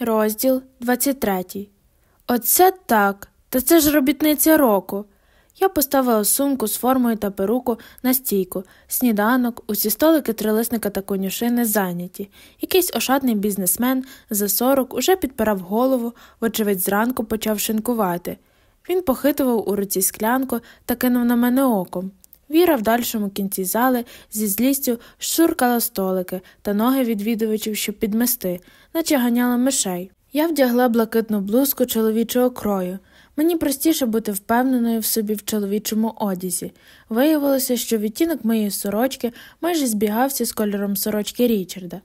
Розділ 23 Оце так. Та це ж робітниця року. Я поставила сумку з формою та перуку на стійку, сніданок, усі столики трилисника та конюшини зайняті. Якийсь ошатний бізнесмен за сорок уже підпирав голову, вочевидь, зранку почав шинкувати. Він похитував у руці склянку та кинув на мене оком. Віра в дальшому кінці зали зі злістю шуркала столики та ноги відвідувачів, щоб підмести, наче ганяла мишей. Я вдягла блакитну блузку чоловічого крою. Мені простіше бути впевненою в собі в чоловічому одязі. Виявилося, що відтінок моєї сорочки майже збігався з кольором сорочки Річарда.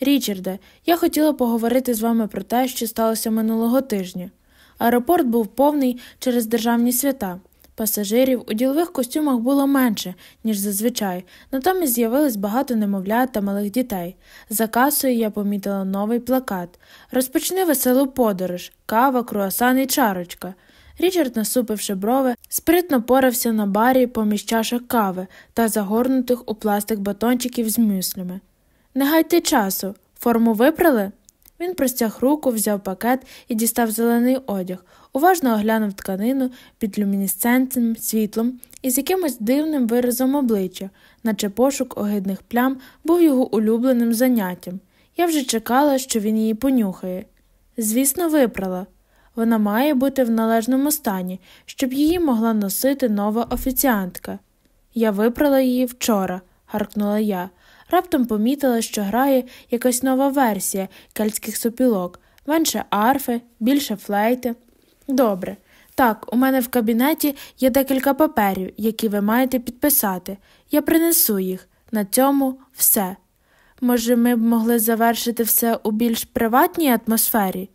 Річарде, я хотіла поговорити з вами про те, що сталося минулого тижня. Аеропорт був повний через державні свята. Пасажирів у ділових костюмах було менше, ніж зазвичай, натомість з'явилось багато немовлят та малих дітей. За касою я помітила новий плакат Розпочни веселу подорож, кава, круасан і чарочка. Річард, насупивши брови, спритно порався на барі поміж чашок кави та загорнутих у пластик батончиків з мюслями. Не гайте часу, форму випрали? Він простяг руку, взяв пакет і дістав зелений одяг, уважно оглянув тканину під люмінесцентним світлом і з якимось дивним виразом обличчя, наче пошук огидних плям був його улюбленим заняттям. Я вже чекала, що він її понюхає. Звісно, випрала. Вона має бути в належному стані, щоб її могла носити нова офіціантка. Я випрала її вчора, гаркнула я. Раптом помітила, що грає якась нова версія кельтських сопілок, менше арфи, більше флейти. Добре. Так, у мене в кабінеті є декілька паперів, які ви маєте підписати. Я принесу їх. На цьому все. Може, ми б могли завершити все у більш приватній атмосфері?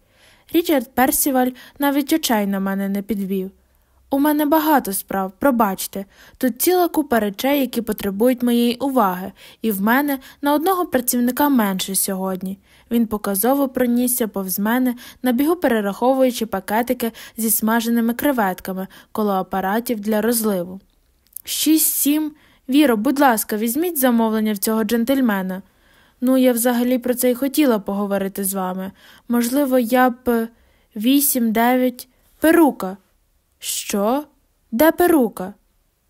Річард Персіваль навіть очей на мене не підвів. У мене багато справ, пробачте, тут ціла купа речей, які потребують моєї уваги, і в мене на одного працівника менше сьогодні. Він показово пронісся повз мене, набігу перераховуючи пакетики зі смаженими креветками коло апаратів для розливу. Шість, сім. Віро, будь ласка, візьміть замовлення в цього джентльмена. Ну, я взагалі про це й хотіла поговорити з вами. Можливо, я б вісім, дев'ять, перука. Що? Де перука?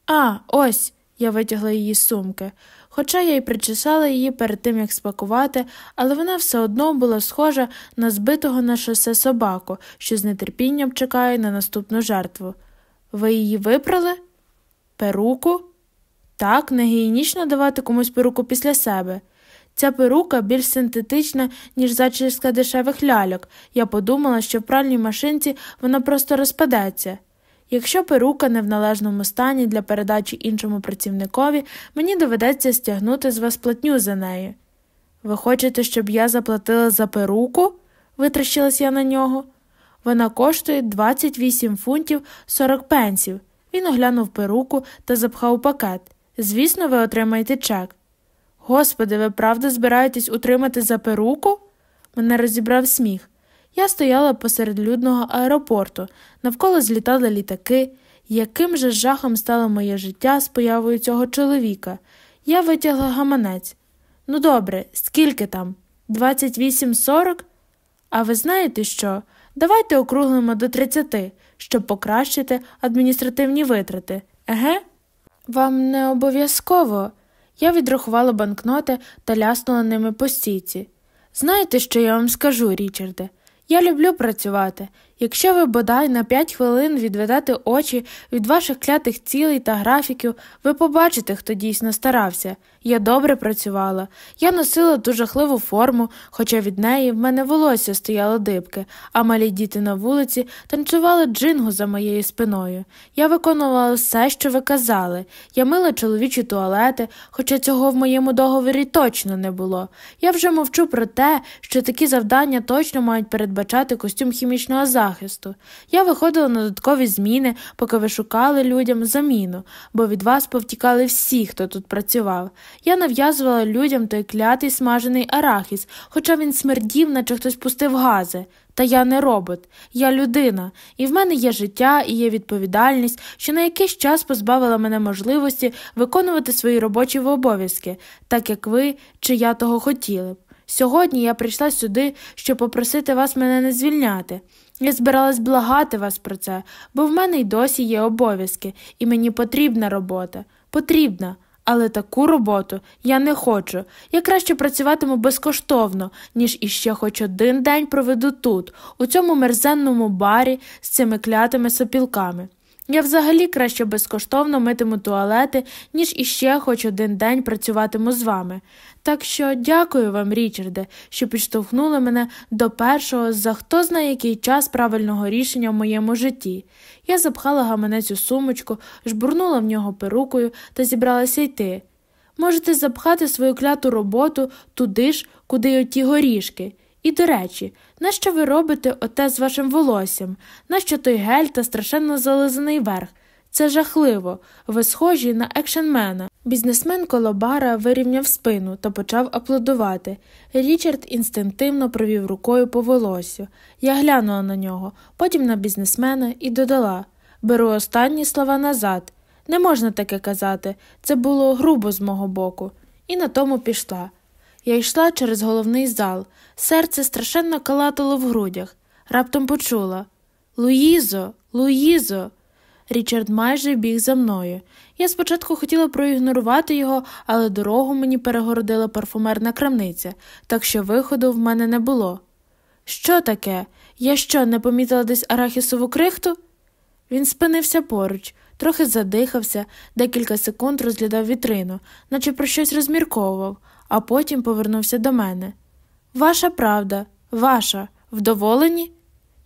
А, ось. Я витягла її з сумки. Хоча я й причесала її перед тим, як спакувати, але вона все одно була схожа на збитого на шосе собаку, що з нетерпінням чекає на наступну жертву. Ви її випрали? Перуку? Так, не гігієнічно давати комусь перуку після себе. Ця перука більш синтетична, ніж зачіска дешевих ляльок. Я подумала, що в пральній машинці вона просто розпадеться. Якщо перука не в належному стані для передачі іншому працівникові, мені доведеться стягнути з вас платню за неї. Ви хочете, щоб я заплатила за перуку? витращилась я на нього. Вона коштує 28 фунтів 40 пенсів. Він оглянув перуку та запхав пакет. Звісно, ви отримаєте чек. Господи, ви правда збираєтесь утримати за перуку? Мене розібрав сміх. Я стояла посеред людного аеропорту, навколо злітали літаки, яким же жахом стало моє життя з появою цього чоловіка. Я витягла гаманець. Ну, добре, скільки там? Двадцять вісім сорок? А ви знаєте що? Давайте округлимо до тридцяти, щоб покращити адміністративні витрати. Еге? Вам не обов'язково. Я відрахувала банкноти та ляснула ними по стійці. Знаєте, що я вам скажу, Річарде? Я люблю працювати. Якщо ви бодай на п'ять хвилин відведете очі від ваших клятих цілей та графіків, ви побачите, хто дійсно старався. Я добре працювала. Я носила ту жахливу форму, хоча від неї в мене волосся стояло дибки, а малі діти на вулиці танцювали джингу за моєю спиною. Я виконувала все, що ви казали. Я мила чоловічі туалети, хоча цього в моєму договорі точно не було. Я вже мовчу про те, що такі завдання точно мають передбачати костюм хімічного захисту. Я виходила на додаткові зміни, поки ви шукали людям заміну, бо від вас повтікали всі, хто тут працював. Я нав'язувала людям той клятий смажений арахіс, хоча він смердів, наче хтось пустив гази. Та я не робот, я людина, і в мене є життя і є відповідальність, що на якийсь час позбавила мене можливості виконувати свої робочі обов'язки, так як ви чи я того хотіли б. Сьогодні я прийшла сюди, щоб попросити вас мене не звільняти. Я збиралась благати вас про це, бо в мене й досі є обов'язки, і мені потрібна робота. Потрібна. Але таку роботу я не хочу. Я краще працюватиму безкоштовно, ніж іще хоч один день проведу тут, у цьому мерзенному барі з цими клятими сопілками. Я взагалі краще безкоштовно митиму туалети, ніж іще хоч один день працюватиму з вами. Так що дякую вам, Річарде, що підштовхнули мене до першого за хто знає який час правильного рішення в моєму житті. Я запхала гаманець у сумочку, жбурнула в нього перукою та зібралася йти. Можете запхати свою кляту роботу туди ж, куди й оті горішки. І, до речі, нащо ви робите оте з вашим волоссям? Нащо той гель та страшенно зализаний верх? Це жахливо, ви схожі на екшенмена. Бізнесмен коло бара вирівняв спину та почав аплодувати. Річард інстинктивно провів рукою по волосю. Я глянула на нього, потім на бізнесмена і додала беру останні слова назад. Не можна таке казати, це було грубо з мого боку, і на тому пішла. Я йшла через головний зал, серце страшенно калатало в грудях. Раптом почула Луїзо, Луїзо. Річард майже біг за мною. Я спочатку хотіла проігнорувати його, але дорогу мені перегородила парфумерна крамниця, так що виходу в мене не було. Що таке? Я що, не помітила десь арахісову крихту? Він спинився поруч, трохи задихався, декілька секунд розглядав вітрину, наче про щось розмірковував, а потім повернувся до мене. Ваша правда, ваша, вдоволені?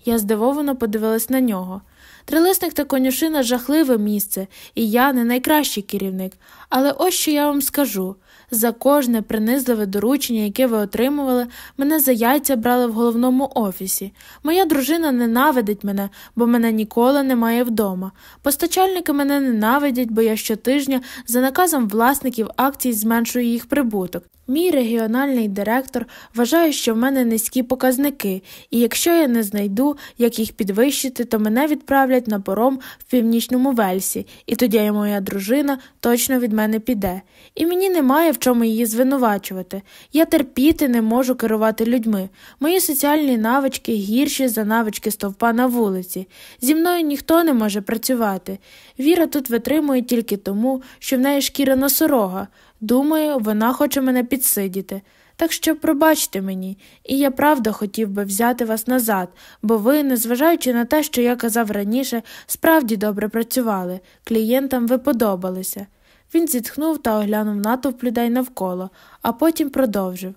Я здивовано подивилась на нього. Трилисник та конюшина жахливе місце, і я не найкращий керівник. Але ось що я вам скажу за кожне принизливе доручення, яке ви отримували, мене за яйця брали в головному офісі. Моя дружина ненавидить мене, бо мене ніколи немає вдома. Постачальники мене ненавидять, бо я щотижня за наказом власників акцій зменшую їх прибуток. Мій регіональний директор вважає, що в мене низькі показники, і якщо я не знайду, як їх підвищити, то мене відправлять на пором в північному вельсі, і тоді моя дружина точно від мене піде. І мені немає в чому її звинувачувати. Я терпіти не можу керувати людьми. Мої соціальні навички гірші за навички стовпа на вулиці. Зі мною ніхто не може працювати. Віра тут витримує тільки тому, що в неї шкіра носорога. Думаю, вона хоче мене підсидіти. Так що пробачте мені, і я правда хотів би взяти вас назад, бо ви, незважаючи на те, що я казав раніше, справді добре працювали, клієнтам ви подобалися. Він зітхнув та оглянув натовп людей навколо, а потім продовжив.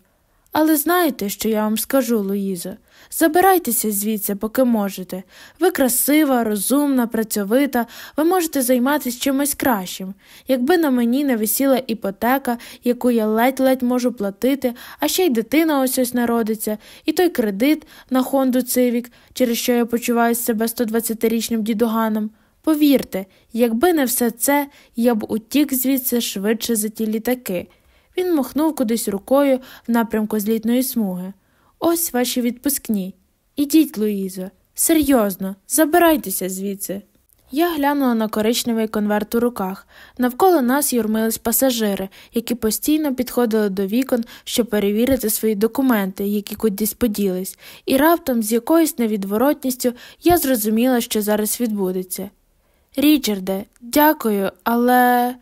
Але знаєте, що я вам скажу, Луїзо? Забирайтеся звідси, поки можете. Ви красива, розумна, працьовита, ви можете займатися чимось кращим. Якби на мені не висіла іпотека, яку я ледь-ледь можу платити, а ще й дитина ось ось народиться, і той кредит на Хонду Цивік, через що я почуваю себе 120-річним дідуганом. Повірте, якби не все це, я б утік звідси швидше за ті літаки. Він махнув кудись рукою в напрямку злітної смуги. Ось ваші відпускні. Ідіть, Луїзо, серйозно, забирайтеся звідси. Я глянула на коричневий конверт у руках. Навколо нас юрмились пасажири, які постійно підходили до вікон, щоб перевірити свої документи, які кудись поділись, і раптом, з якоюсь невідворотністю, я зрозуміла, що зараз відбудеться. Річарде, дякую, але.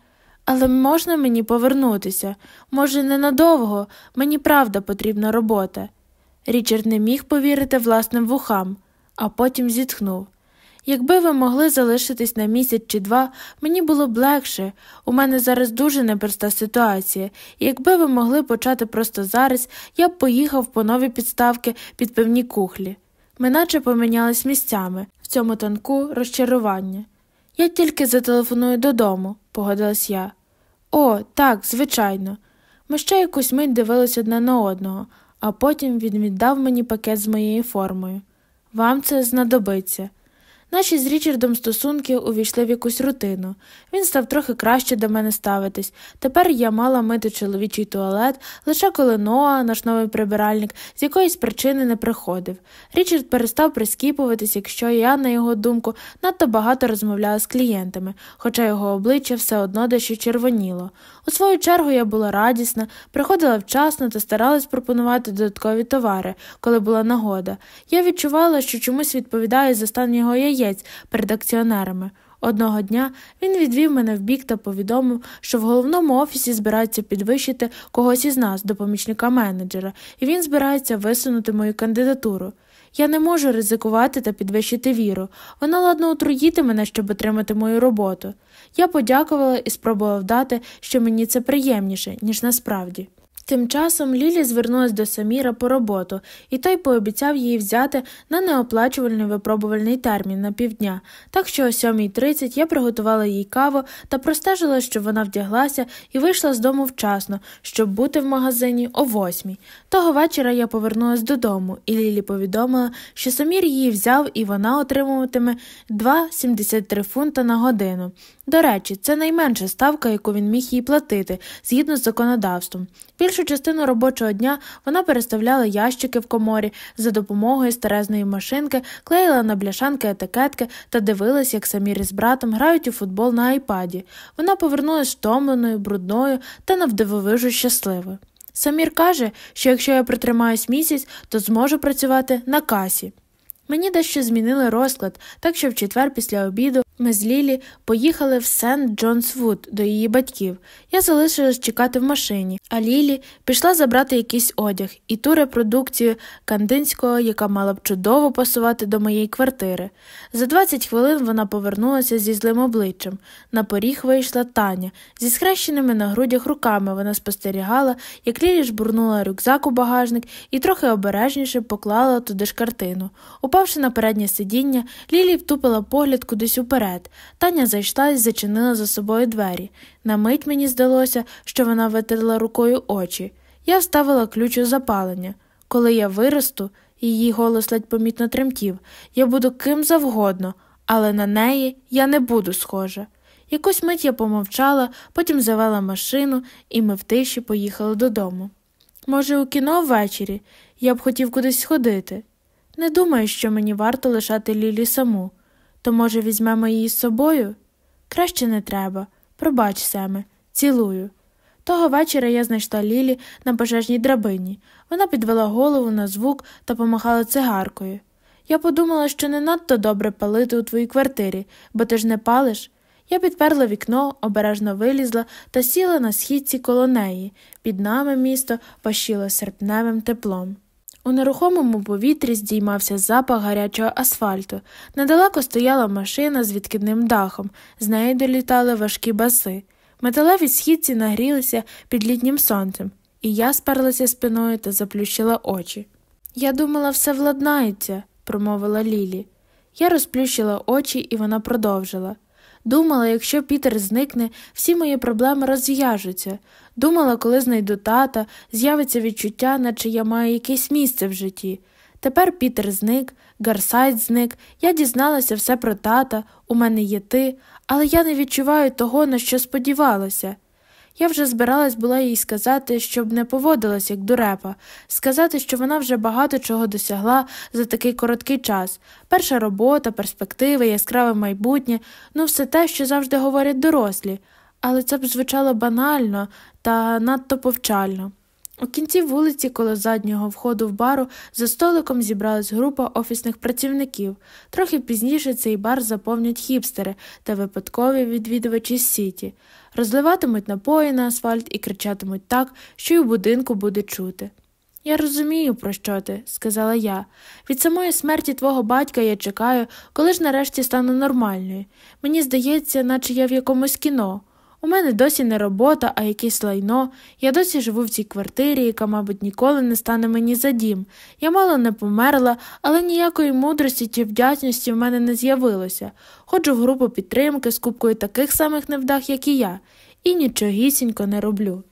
Але можна мені повернутися? Може, ненадовго, мені правда потрібна робота. Річард не міг повірити власним вухам, а потім зітхнув. Якби ви могли залишитись на місяць чи два, мені було б легше. У мене зараз дуже непроста ситуація, і якби ви могли почати просто зараз, я б поїхав по нові підставки під певні кухлі. Ми наче помінялись місцями в цьому танку розчарування. Я тільки зателефоную додому, погодилась я. О, так, звичайно. Ми ще якусь мить дивились одне на одного, а потім він віддав мені пакет з моєю формою. Вам це знадобиться. Наші з Річардом стосунки увійшли в якусь рутину. Він став трохи краще до мене ставитись. Тепер я мала мити чоловічий туалет, лише коли Ноа, наш новий прибиральник, з якоїсь причини не приходив. Річард перестав прискіпуватись, якщо я, на його думку, надто багато розмовляла з клієнтами, хоча його обличчя все одно дещо червоніло. У свою чергу я була радісна, приходила вчасно та старалась пропонувати додаткові товари, коли була нагода. Я відчувала, що чомусь відповідаю за стан його яєць перед акціонерами. Одного дня він відвів мене в бік та повідомив, що в головному офісі збираються підвищити когось із нас до помічника менеджера, і він збирається висунути мою кандидатуру. Я не можу ризикувати та підвищити віру. Вона ладно отруїти мене, щоб отримати мою роботу. Я подякувала і спробувала вдати, що мені це приємніше, ніж насправді. Тим часом Лілі звернулась до Саміра по роботу, і той пообіцяв її взяти на неоплачувальний випробувальний термін на півдня, так що о 7.30 я приготувала їй каву та простежила, щоб вона вдяглася і вийшла з дому вчасно, щоб бути в магазині о 8. Того вечора я повернулася додому, і Лілі повідомила, що Самір її взяв і вона отримуватиме 2,73 фунта на годину. До речі, це найменша ставка, яку він міг їй платити, згідно з законодавством. Більшу частину робочого дня вона переставляла ящики в коморі за допомогою старезної машинки, клеїла на бляшанки етикетки та дивилась, як Самір із братом грають у футбол на айпаді. Вона повернулась втомленою, брудною та навдивовижу щасливою. Самір каже, що якщо я протримаюсь місяць, то зможу працювати на касі. Мені дещо змінили розклад, так що в четвер після обіду ми з Лілі поїхали в Сент Джонсвуд до її батьків. Я залишилась чекати в машині, а Лілі пішла забрати якийсь одяг і ту репродукцію кандинського, яка мала б чудово пасувати до моєї квартири. За 20 хвилин вона повернулася зі злим обличчям. На поріг вийшла Таня. Зі схрещеними на грудях руками вона спостерігала, як Лілі жбурнула рюкзак у багажник і трохи обережніше поклала туди ж картину. Упавши на переднє сидіння, Лілі втупила погляд кудись уперед. Таня зайшла і зачинила за собою двері. На мить мені здалося, що вона витерла рукою очі. Я вставила ключ у запалення. Коли я виросту, її голос ледь помітно тремтів, я буду ким завгодно, але на неї я не буду схожа. Якусь мить я помовчала, потім завела машину, і ми в тиші поїхали додому. Може, у кіно ввечері я б хотів кудись сходити. Не думаю, що мені варто лишати Лілі саму. То, може, візьмемо її з собою? Краще не треба. Пробач, Семе, цілую. Того вечора я знайшла Лілі на пожежній драбині. Вона підвела голову на звук та помахала цигаркою. Я подумала, що не надто добре палити у твоїй квартирі, бо ти ж не палиш. Я підперла вікно, обережно вилізла та сіла на східці коло неї. Під нами місто пащило серпневим теплом. У нерухомому повітрі здіймався запах гарячого асфальту. Недалеко стояла машина з відкидним дахом, з неї долітали важкі баси. Металеві східці нагрілися під літнім сонцем, і я сперлася спиною та заплющила очі. Я думала, все владнається, промовила Лілі. Я розплющила очі, і вона продовжила. Думала, якщо Пітер зникне, всі мої проблеми розв'яжуться. Думала, коли знайду тата, з'явиться відчуття, наче я маю якесь місце в житті. Тепер Пітер зник, Гарсайт зник, я дізналася все про тата, у мене є ти, але я не відчуваю того, на що сподівалася. Я вже збиралась була їй сказати, щоб не поводилась як дурепа, сказати, що вона вже багато чого досягла за такий короткий час. Перша робота, перспективи, яскраве майбутнє, ну все те, що завжди говорять дорослі, але це б звучало банально та надто повчально. У кінці вулиці, коло заднього входу в бару, за столиком зібралась група офісних працівників. Трохи пізніше цей бар заповнять хіпстери та випадкові відвідувачі з сіті, розливатимуть напої на асфальт і кричатимуть так, що й у будинку буде чути. Я розумію, про що ти, сказала я. Від самої смерті твого батька я чекаю, коли ж нарешті стану нормальною. Мені здається, наче я в якомусь кіно. У мене досі не робота, а якесь лайно. Я досі живу в цій квартирі, яка, мабуть, ніколи не стане мені за дім. Я мало не померла, але ніякої мудрості чи вдячності в мене не з'явилося. Ходжу в групу підтримки з купкою таких самих невдах, як і я, і нічогісінько не роблю.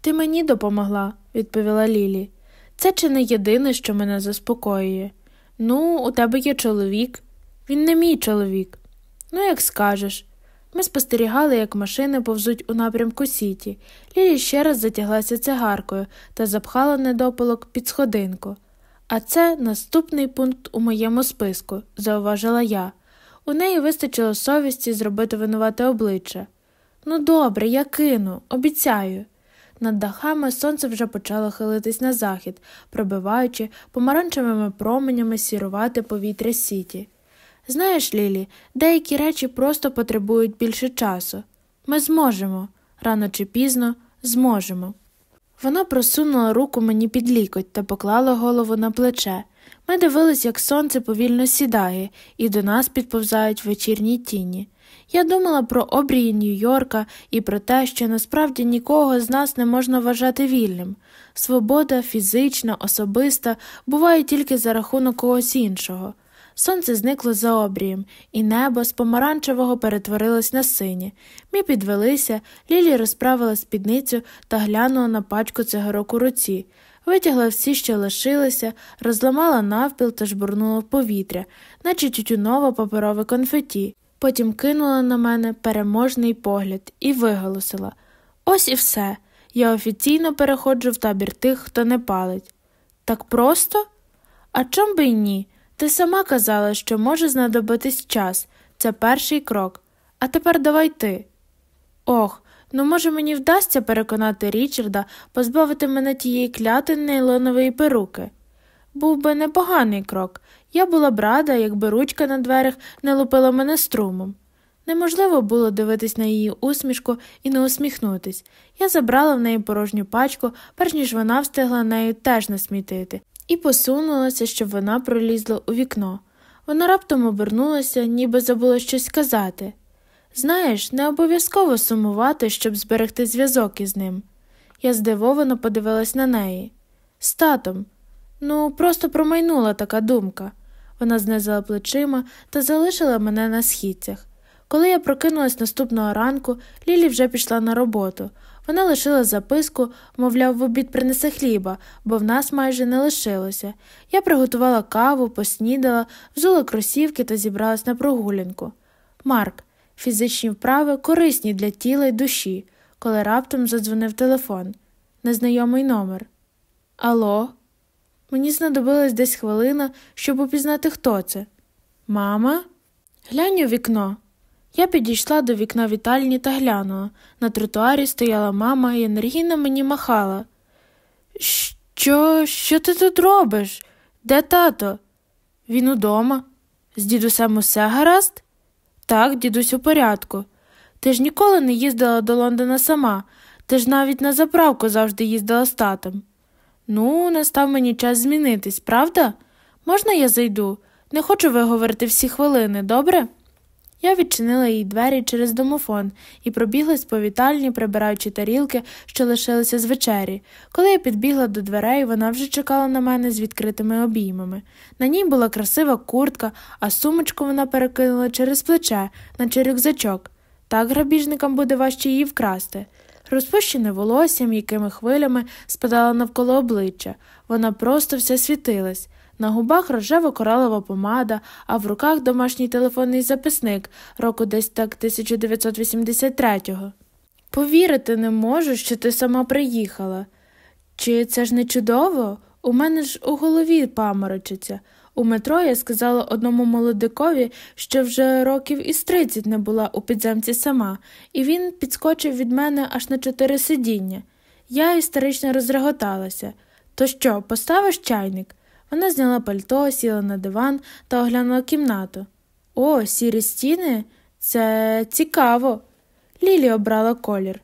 Ти мені допомогла, відповіла Лілі. Це чи не єдине, що мене заспокоює. Ну, у тебе є чоловік. Він не мій чоловік. Ну, як скажеш. Ми спостерігали, як машини повзуть у напрямку Сіті. Лілі ще раз затяглася цигаркою та запхала недопалок під сходинку. А це наступний пункт у моєму списку, зауважила я. У неї вистачило совісті зробити винувате обличчя. Ну, добре, я кину, обіцяю. Над дахами сонце вже почало хилитись на захід, пробиваючи помаранчевими променями сірувати повітря сіті. Знаєш, Лілі, деякі речі просто потребують більше часу. Ми зможемо, рано чи пізно зможемо. Вона просунула руку мені під лікоть та поклала голову на плече. Ми дивились, як сонце повільно сідає, і до нас підповзають вечірні тіні. Я думала про обрії Нью-Йорка і про те, що насправді нікого з нас не можна вважати вільним. Свобода, фізична, особиста, буває тільки за рахунок когось іншого. Сонце зникло за обрієм, і небо з помаранчевого перетворилось на синє. Ми підвелися, Лілі розправила спідницю та глянула на пачку цигарок у руці, витягла всі, що лишилися, розламала навпіл та жбурнула в повітря, наче тютюново паперове конфеті. Потім кинула на мене переможний погляд і виголосила Ось і все. Я офіційно переходжу в табір тих, хто не палить. Так просто? А чом би й ні? Ти сама казала, що може знадобитись час, це перший крок. А тепер давай ти. Ох, ну, може, мені вдасться переконати Річарда позбавити мене тієї кляти нейлонової перуки. Був би непоганий крок. Я була б рада, якби ручка на дверях не лупила мене струмом. Неможливо було дивитись на її усмішку і не усміхнутись. Я забрала в неї порожню пачку, перш ніж вона встигла нею теж насмітити, і посунулася, щоб вона пролізла у вікно. Вона раптом обернулася, ніби забула щось сказати. Знаєш, не обов'язково сумувати, щоб зберегти зв'язок із ним. Я здивовано подивилась на неї. З татом. Ну, просто промайнула така думка. Вона знизила плечима та залишила мене на східцях. Коли я прокинулась наступного ранку, Лілі вже пішла на роботу. Вона лишила записку, мовляв, в обід принесе хліба, бо в нас майже не лишилося. Я приготувала каву, поснідала, взула кросівки та зібралась на прогулянку. Марк, фізичні вправи корисні для тіла й душі, коли раптом задзвонив телефон. Незнайомий номер. Алло? Мені знадобилась десь хвилина, щоб упізнати, хто це. Мама? Глянь у вікно. Я підійшла до вікна вітальні та глянула. На тротуарі стояла мама і енергійно мені махала. Що, що ти тут робиш? Де тато? Він удома. З дідусем усе гаразд? Так, дідусь у порядку. Ти ж ніколи не їздила до Лондона сама, ти ж навіть на заправку завжди їздила з татом. Ну, настав мені час змінитись, правда? Можна я зайду? Не хочу виговорити всі хвилини, добре? Я відчинила їй двері через домофон і пробіглась по вітальні, прибираючи тарілки, що лишилися з вечері. Коли я підбігла до дверей, вона вже чекала на мене з відкритими обіймами. На ній була красива куртка, а сумочку вона перекинула через плече, наче рюкзачок. Так грабіжникам буде важче її вкрасти. Розпущене волосся м'якими хвилями спадало навколо обличчя, вона просто вся світилась. На губах рожево коралова помада, а в руках домашній телефонний записник року десь так 1983-го. Повірити не можу, що ти сама приїхала. Чи це ж не чудово? У мене ж у голові паморочиться. У метро я сказала одному молодикові, що вже років із тридцять не була у підземці сама, і він підскочив від мене аж на чотири сидіння. Я істерично розреготалася. То що, поставиш чайник? Вона зняла пальто, сіла на диван та оглянула кімнату. О, сірі стіни? Це цікаво. Лілі обрала колір.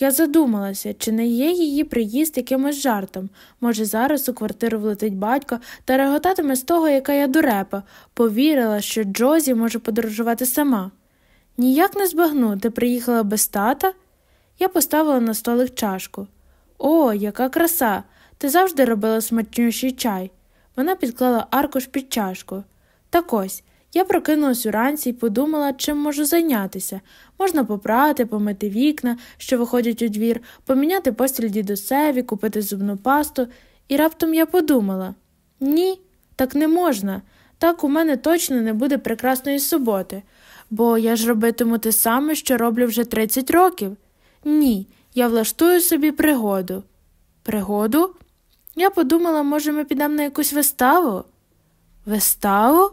Я задумалася, чи не є її приїзд якимось жартом. Може, зараз у квартиру влетить батько та реготатиме з того, яка я дурепа, повірила, що Джозі може подорожувати сама. Ніяк не збагну, ти приїхала без тата? Я поставила на столик чашку. О, яка краса! Ти завжди робила смачнющий чай. Вона підклала аркуш під чашку. Так ось, я прокинулась уранці і подумала, чим можу зайнятися. Можна попрати, помити вікна, що виходять у двір, поміняти постіль дідусеві, купити зубну пасту, і раптом я подумала ні, так не можна. Так у мене точно не буде прекрасної суботи, бо я ж робитиму те саме, що роблю вже 30 років. Ні, я влаштую собі пригоду. Пригоду? Я подумала, може, ми підемо на якусь виставу? Виставу?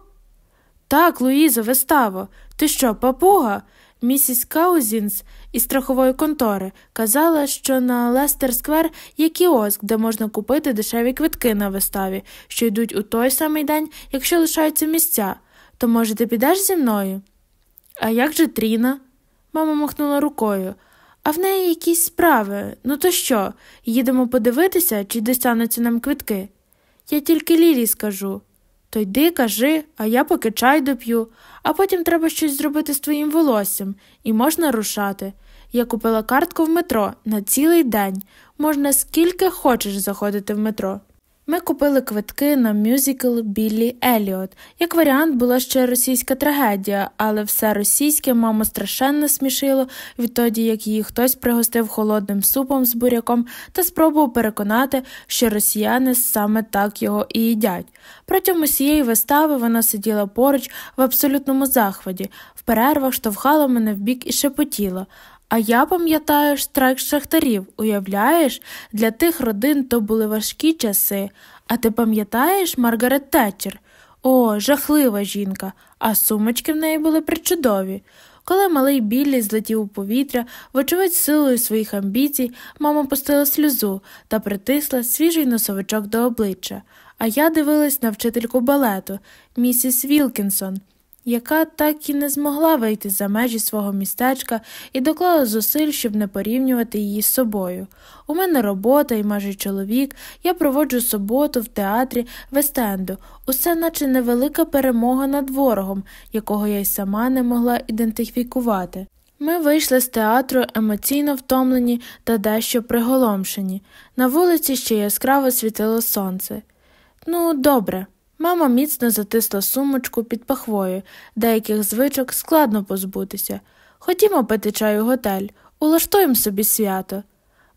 Так, Луїзо, виставу. Ти що, папуга? Місіс Каузінс із страхової контори казала, що на Лестер Сквер є кіоск, де можна купити дешеві квитки на вистави, що йдуть у той самий день, якщо лишаються місця. То, може, ти підеш зі мною? А як же Тріна? Мама махнула рукою. А в неї якісь справи. Ну то що, їдемо подивитися, чи достануться нам квитки? Я тільки Лілі скажу. То йди, кажи, а я поки чай доп'ю, а потім треба щось зробити з твоїм волоссям, і можна рушати. Я купила картку в метро на цілий день. Можна скільки хочеш заходити в метро. Ми купили квитки на мюзикл Біллі Еліот. Як варіант, була ще російська трагедія, але все російське маму страшенно смішило відтоді, як її хтось пригостив холодним супом з буряком та спробував переконати, що росіяни саме так його і їдять. Протягом усієї вистави вона сиділа поруч в абсолютному захваті, в перервах штовхала мене в бік і шепотіла. А я пам'ятаю страйк шахтарів, уявляєш, для тих родин то були важкі часи. А ти пам'ятаєш Маргарет Тетчер? О, жахлива жінка, а сумочки в неї були причудові. Коли малий Біллі злетів у повітря, вочевидь, силою своїх амбіцій, мама пустила сльозу та притисла свіжий носовичок до обличчя. А я дивилась на вчительку балету, місіс Вілкінсон яка так і не змогла вийти за межі свого містечка і доклала зусиль, щоб не порівнювати її з собою. У мене робота і майже чоловік, я проводжу суботу в театрі Вестенду, усе наче невелика перемога над ворогом, якого я й сама не могла ідентифікувати. Ми вийшли з театру емоційно втомлені та дещо приголомшені. На вулиці ще яскраво світило сонце. Ну, добре, Мама міцно затисла сумочку під пахвою, деяких звичок складно позбутися. Ходімо пити чай у готель, улаштуємо собі свято.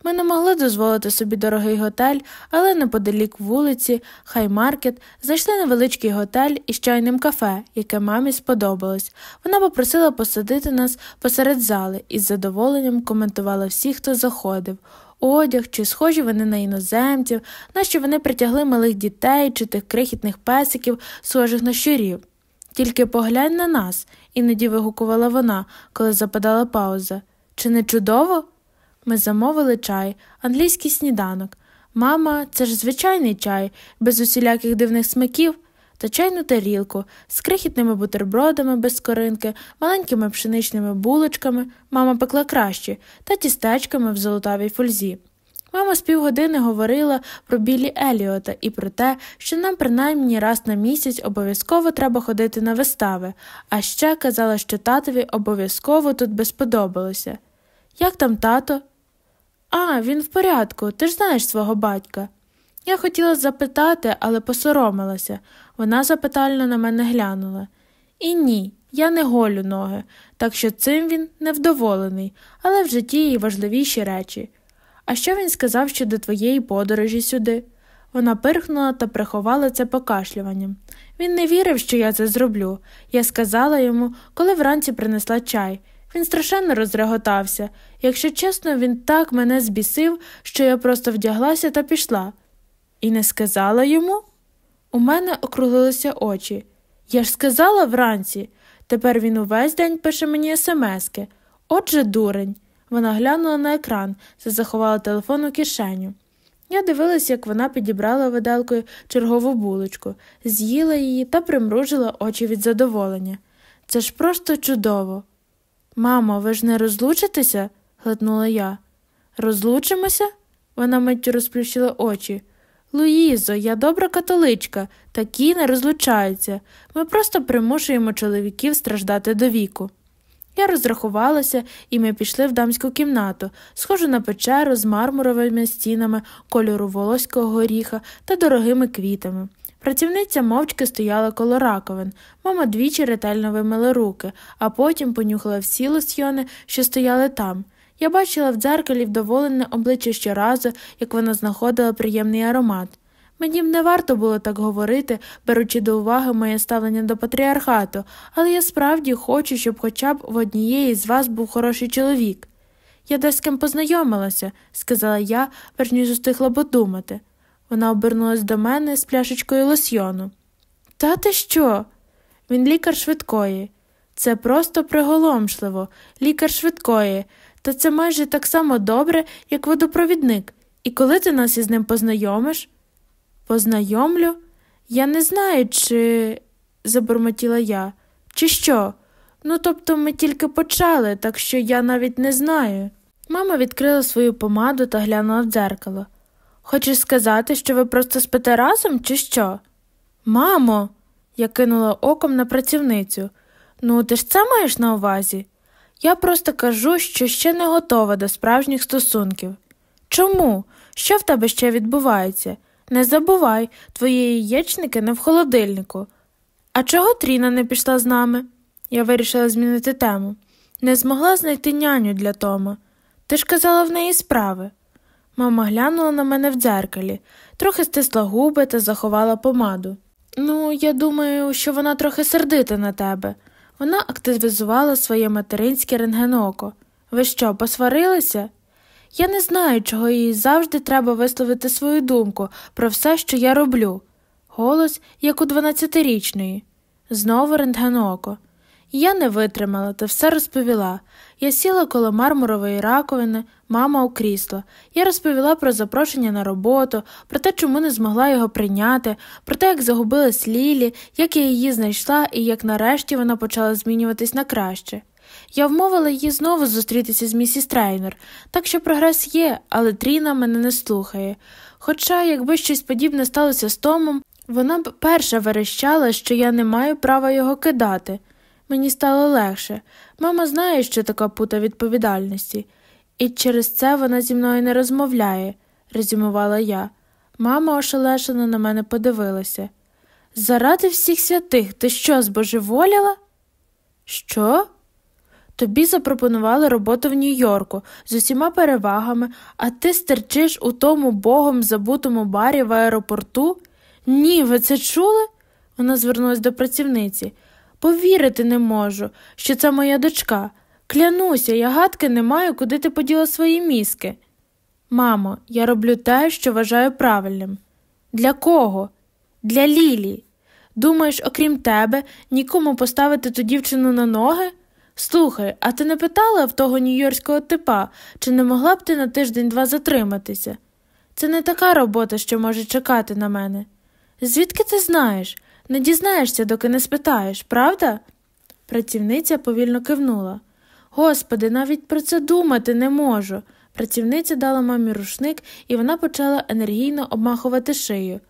Ми не могли дозволити собі дорогий готель, але неподалік вулиці, Хаймаркет, знайшли невеличкий готель із чайним кафе, яке мамі сподобалось. Вона попросила посадити нас посеред зали і з задоволенням коментувала всіх, хто заходив одяг, чи схожі вони на іноземців, нащо вони притягли малих дітей чи тих крихітних песиків, схожих на щурів. Тільки поглянь на нас, іноді вигукувала вона, коли западала пауза. Чи не чудово? Ми замовили чай, англійський сніданок. Мама, це ж звичайний чай, без усіляких дивних смаків та чайну тарілку з крихітними бутербродами без скоринки, маленькими пшеничними булочками, мама пекла краще, та тістечками в золотавій фользі. Мама з півгодини говорила про білі Еліота і про те, що нам принаймні раз на місяць обов'язково треба ходити на вистави, а ще казала, що татові обов'язково тут би сподобалося. Як там тато? А, він в порядку, ти ж знаєш свого батька. Я хотіла запитати, але посоромилася. Вона запитально на мене глянула. І ні, я не голю ноги, так що цим він невдоволений, але в житті є важливіші речі. А що він сказав щодо твоєї подорожі сюди? Вона пирхнула та приховала це покашлюванням. Він не вірив, що я це зроблю. Я сказала йому, коли вранці принесла чай. Він страшенно розреготався. Якщо чесно, він так мене збісив, що я просто вдяглася та пішла. І не сказала йому? У мене округлилися очі. Я ж сказала вранці. Тепер він увесь день пише мені смски. Отже, дурень. Вона глянула на екран та заховала телефон у кишеню. Я дивилась, як вона підібрала виделкою чергову булочку, з'їла її та примружила очі від задоволення. Це ж просто чудово. Мамо, ви ж не розлучитеся? глитнула я. Розлучимося? Вона миттю розплющила очі. Луїзо, я добра католичка, такі не розлучаються. Ми просто примушуємо чоловіків страждати до віку. Я розрахувалася, і ми пішли в дамську кімнату, схожу на печеру з мармуровими стінами кольору волоського горіха та дорогими квітами. Працівниця мовчки стояла коло раковин, мама двічі ретельно вимила руки, а потім понюхала всі лосьйони, що стояли там. Я бачила в дзеркалі вдоволене обличчя щоразу, як вона знаходила приємний аромат. Мені б не варто було так говорити, беручи до уваги моє ставлення до патріархату, але я справді хочу, щоб хоча б в однієї з вас був хороший чоловік. Я десь з ким познайомилася, сказала я, перш ніж устигла подумати. Вона обернулась до мене з пляшечкою лосьйону. Та ти що? Він лікар швидкої. Це просто приголомшливо, лікар швидкої, та це майже так само добре, як водопровідник. І коли ти нас із ним познайомиш? Познайомлю? Я не знаю, чи. забурмотіла я. Чи що? Ну, тобто ми тільки почали, так що я навіть не знаю. Мама відкрила свою помаду та глянула в дзеркало. Хочеш сказати, що ви просто спите разом, чи що? Мамо, я кинула оком на працівницю. Ну, ти ж це маєш на увазі? Я просто кажу, що ще не готова до справжніх стосунків. Чому? Що в тебе ще відбувається? Не забувай, твої яєчники не в холодильнику. А чого Тріна не пішла з нами? Я вирішила змінити тему. Не змогла знайти няню для Тома. Ти ж казала в неї справи. Мама глянула на мене в дзеркалі, трохи стисла губи та заховала помаду. Ну, я думаю, що вона трохи сердита на тебе. Вона активізувала своє материнське рентгеноко. Ви що, посварилися? Я не знаю, чого їй завжди треба висловити свою думку про все, що я роблю. Голос, як у дванадцятирічної. Знову рентгеноко. Я не витримала та все розповіла. Я сіла коло мармурової раковини, мама у крісло. Я розповіла про запрошення на роботу, про те, чому не змогла його прийняти, про те, як загубилась Лілі, як я її знайшла і як нарешті вона почала змінюватись на краще. Я вмовила її знову зустрітися з місіс Трейнер, так що прогрес є, але Тріна мене не слухає. Хоча, якби щось подібне сталося з Томом, вона б перша верещала, що я не маю права його кидати. Мені стало легше. Мама знає, що така пута відповідальності, і через це вона зі мною не розмовляє, резюмувала я. Мама ошелешено на мене подивилася. Заради всіх святих, ти що, збожеволіла? Що? Тобі запропонували роботу в Нью-Йорку з усіма перевагами, а ти стерчиш у тому богом забутому барі в аеропорту? Ні, ви це чули? Вона звернулася до працівниці. Повірити не можу, що це моя дочка. Клянуся, я гадки не маю, куди ти поділа свої мізки. Мамо, я роблю те, що вважаю правильним. Для кого? Для Лілі. Думаєш, окрім тебе, нікому поставити ту дівчину на ноги? Слухай, а ти не питала в того нью-йоркського типа, чи не могла б ти на тиждень два затриматися? Це не така робота, що може чекати на мене. Звідки ти знаєш? Не дізнаєшся, доки не спитаєш, правда? Працівниця повільно кивнула. Господи, навіть про це думати не можу. Працівниця дала мамі рушник, і вона почала енергійно обмахувати шию.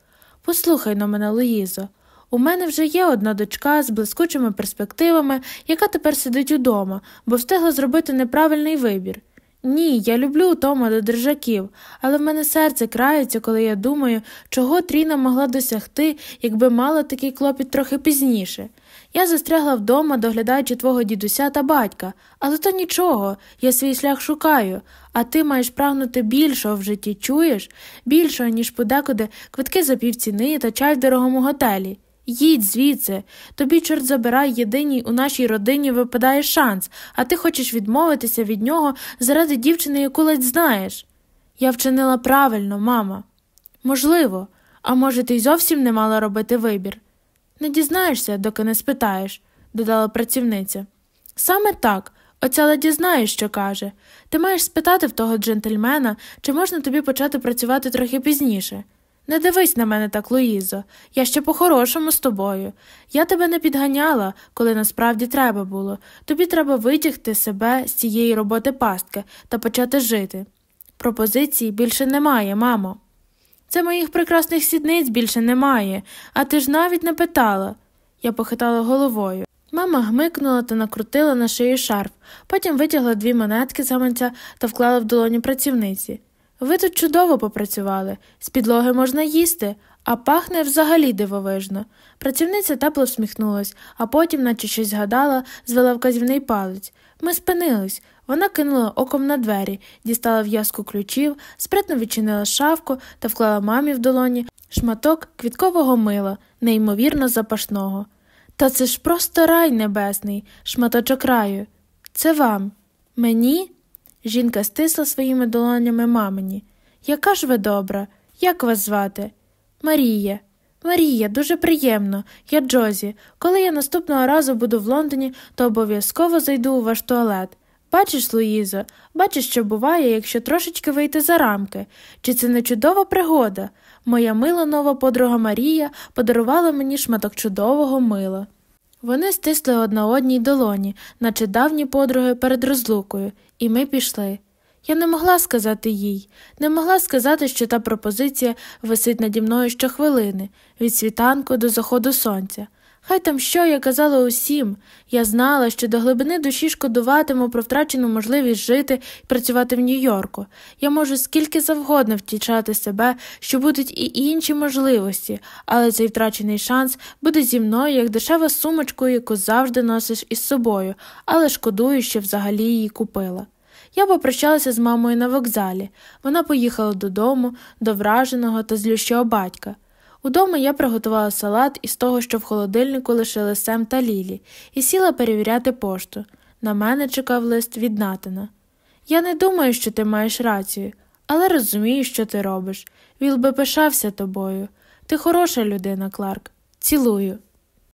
Послухай на мене, Луїзо, у мене вже є одна дочка з блискучими перспективами, яка тепер сидить удома, бо встигла зробити неправильний вибір. Ні, я люблю Тома до держаків, але в мене серце крається, коли я думаю, чого Тріна могла досягти, якби мала такий клопіт трохи пізніше. Я застрягла вдома, доглядаючи твого дідуся та батька, але то нічого, я свій шлях шукаю, а ти маєш прагнути більшого в житті, чуєш? Більшого, ніж подекуди квитки за півціни та чай в дорогому готелі. Їдь звідси, тобі, чорт забирай, єдиній у нашій родині випадає шанс, а ти хочеш відмовитися від нього заради дівчини, яку ледь знаєш. Я вчинила правильно, мама. Можливо, а може, ти й зовсім не мала робити вибір. Не дізнаєшся, доки не спитаєш, додала працівниця. Саме так, оця леді знає, що каже. Ти маєш спитати в того джентльмена, чи можна тобі почати працювати трохи пізніше. Не дивись на мене так, Луїзо, я ще по-хорошому з тобою. Я тебе не підганяла, коли насправді треба було. Тобі треба витягти себе з цієї роботи пастки та почати жити. Пропозицій більше немає, мамо. Це моїх прекрасних сідниць більше немає, а ти ж навіть не питала. Я похитала головою. Мама гмикнула та накрутила на шию шарф, потім витягла дві монетки з гаманця та вклала в долоні працівниці. Ви тут чудово попрацювали, з підлоги можна їсти, а пахне взагалі дивовижно. Працівниця тепло всміхнулась, а потім, наче щось згадала, звела вказівний палець. Ми спинились. Вона кинула оком на двері, дістала в'язку ключів, спритно відчинила шафку та вклала мамі в долоні шматок квіткового мила, неймовірно запашного. Та це ж просто рай небесний, шматочок раю. Це вам. Мені? Жінка стисла своїми долонями мамині. Яка ж ви добра? Як вас звати? Марія. Марія, дуже приємно. Я Джозі. Коли я наступного разу буду в Лондоні, то обов'язково зайду у ваш туалет. Бачиш, Луїзо, бачиш, що буває, якщо трошечки вийти за рамки. Чи це не чудова пригода? Моя мила нова подруга Марія подарувала мені шматок чудового мила. Вони стисли одна одній долоні, наче давні подруги перед розлукою, і ми пішли. Я не могла сказати їй, не могла сказати, що та пропозиція висить наді мною щохвилини, від світанку до заходу сонця. Хай там що я казала усім. Я знала, що до глибини душі шкодуватиму про втрачену можливість жити і працювати в Нью-Йорку. Я можу скільки завгодно втічати себе, що будуть і інші можливості, але цей втрачений шанс буде зі мною як дешева сумочкою, яку завжди носиш із собою, але шкодую, що взагалі її купила. Я попрощалася з мамою на вокзалі. Вона поїхала додому, до враженого та злющого батька. Удома я приготувала салат із того, що в холодильнику лишили Сем та Лілі, і сіла перевіряти пошту. На мене чекав лист від Натана. Я не думаю, що ти маєш рацію, але розумію, що ти робиш. Віл би пишався тобою. Ти хороша людина, Кларк. Цілую.